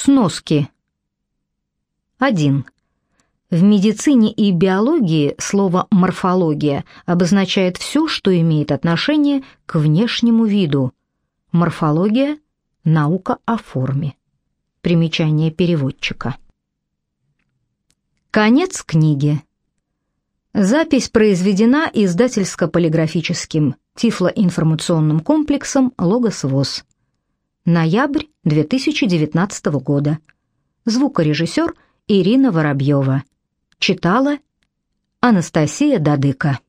Сноски. 1. В медицине и биологии слово морфология обозначает все, что имеет отношение к внешнему виду. Морфология наука о форме. Примечание переводчика. Конец книги. Запись произведена издательско-полиграфическим тифлоинформационным комплексом «Логос ВОЗ». Ноябрь 2019 года. Звукорежиссер Ирина Воробьева. Читала Анастасия Дадыка.